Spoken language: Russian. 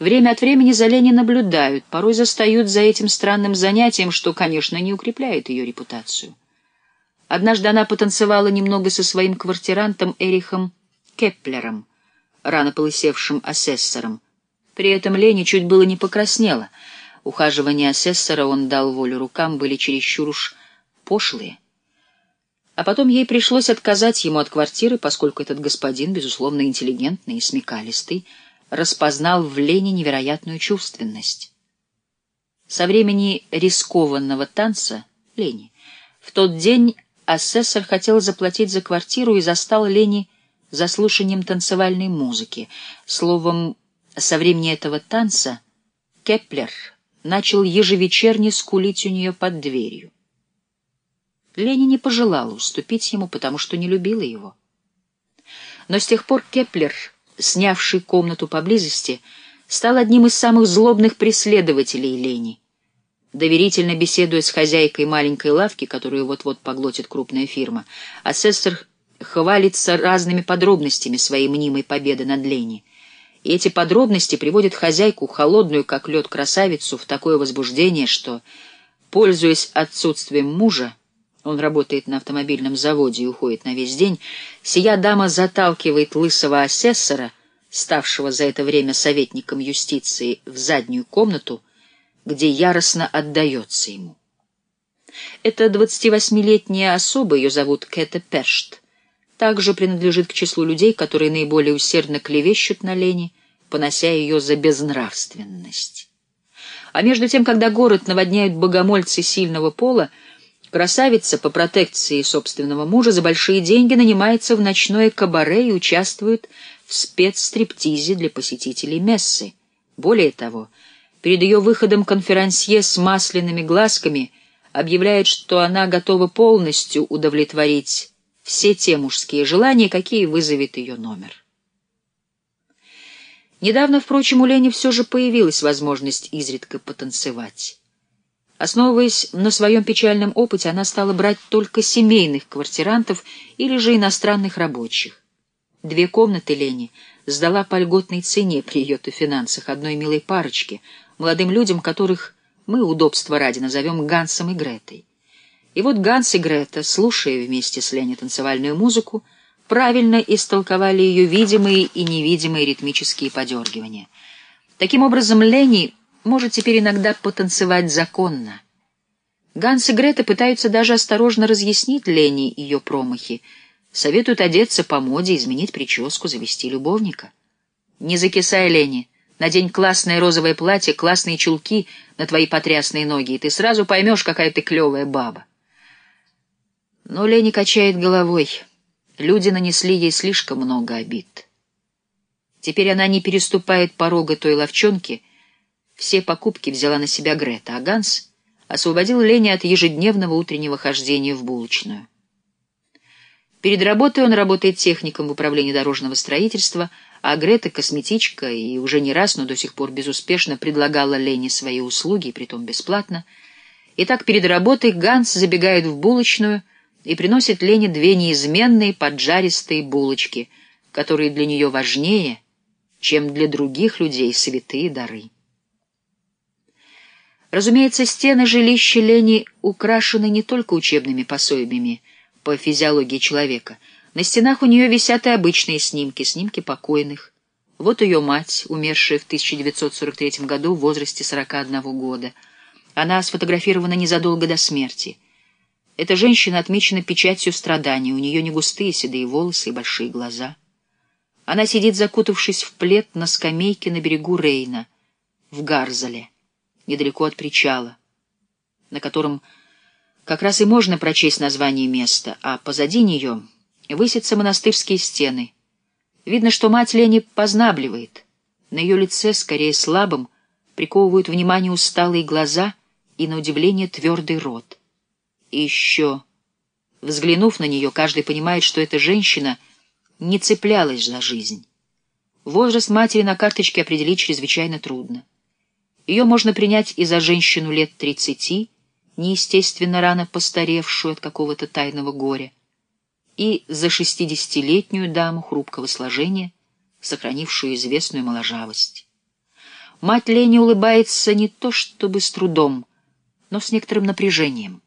Время от времени за Лени наблюдают, порой застают за этим странным занятием, что, конечно, не укрепляет ее репутацию. Однажды она потанцевала немного со своим квартирантом Эрихом Кеплером, рано полысевшим асессором. При этом Лени чуть было не покраснела. Ухаживания асессора он дал волю рукам, были чересчур уж пошлые. А потом ей пришлось отказать ему от квартиры, поскольку этот господин, безусловно, интеллигентный и смекалистый, распознал в Лене невероятную чувственность. Со времени рискованного танца Лени в тот день асессор хотел заплатить за квартиру и застал Лени за слушанием танцевальной музыки. Словом, со времени этого танца Кеплер начал ежевечерне скулить у нее под дверью. Лени не пожелала уступить ему, потому что не любила его. Но с тех пор Кеплер, снявший комнату поблизости, стал одним из самых злобных преследователей Лени. Доверительно беседуя с хозяйкой маленькой лавки, которую вот-вот поглотит крупная фирма, асессор хвалится разными подробностями своей мнимой победы над Лени. И эти подробности приводят хозяйку, холодную, как лед, красавицу, в такое возбуждение, что, пользуясь отсутствием мужа, он работает на автомобильном заводе и уходит на весь день, сия дама заталкивает лысого асессора, ставшего за это время советником юстиции, в заднюю комнату, где яростно отдается ему. Это 28-летняя особа, ее зовут Кэта Першт, также принадлежит к числу людей, которые наиболее усердно клевещут на Лени, понося ее за безнравственность. А между тем, когда город наводняют богомольцы сильного пола, Красавица по протекции собственного мужа за большие деньги нанимается в ночное кабаре и участвует в спецстриптизе для посетителей мессы. Более того, перед ее выходом конферансье с масляными глазками объявляет, что она готова полностью удовлетворить все те мужские желания, какие вызовет ее номер. Недавно, впрочем, у Лени все же появилась возможность изредка потанцевать. Основываясь на своем печальном опыте, она стала брать только семейных квартирантов или же иностранных рабочих. Две комнаты Лени сдала по льготной цене при ее-то финансах одной милой парочке, молодым людям, которых мы, удобства ради, назовем Гансом и Гретой. И вот Ганс и Грета, слушая вместе с Лени танцевальную музыку, правильно истолковали ее видимые и невидимые ритмические подергивания. Таким образом, Лени может теперь иногда потанцевать законно. Ганс и Грета пытаются даже осторожно разъяснить Лене ее промахи, советуют одеться по моде, изменить прическу, завести любовника. Не закисай, Лени, надень классное розовое платье, классные чулки на твои потрясные ноги, и ты сразу поймешь, какая ты клевая баба. Но Лени качает головой. Люди нанесли ей слишком много обид. Теперь она не переступает порога той ловчонки, все покупки взяла на себя Грета, а Ганс освободил Лене от ежедневного утреннего хождения в булочную. Перед работой он работает техником в управлении дорожного строительства, а Грета — косметичка и уже не раз, но до сих пор безуспешно предлагала Лене свои услуги, притом бесплатно. Итак, перед работой Ганс забегает в булочную и приносит Лене две неизменные поджаристые булочки, которые для нее важнее, чем для других людей святые дары. Разумеется, стены жилища Лени украшены не только учебными пособиями по физиологии человека. На стенах у нее висят и обычные снимки, снимки покойных. Вот ее мать, умершая в 1943 году в возрасте 41 года. Она сфотографирована незадолго до смерти. Эта женщина отмечена печатью страданий, у нее не густые седые волосы и большие глаза. Она сидит, закутавшись в плед на скамейке на берегу Рейна, в Гарзале недалеко от причала, на котором как раз и можно прочесть название места, а позади нее высятся монастырские стены. Видно, что мать Лени познабливает. На ее лице, скорее слабым, приковывают внимание усталые глаза и, на удивление, твердый рот. И еще, взглянув на нее, каждый понимает, что эта женщина не цеплялась за жизнь. Возраст матери на карточке определить чрезвычайно трудно. Ее можно принять и за женщину лет тридцати, неестественно рано постаревшую от какого-то тайного горя, и за шестидесятилетнюю даму хрупкого сложения, сохранившую известную моложавость. Мать Лени улыбается не то чтобы с трудом, но с некоторым напряжением.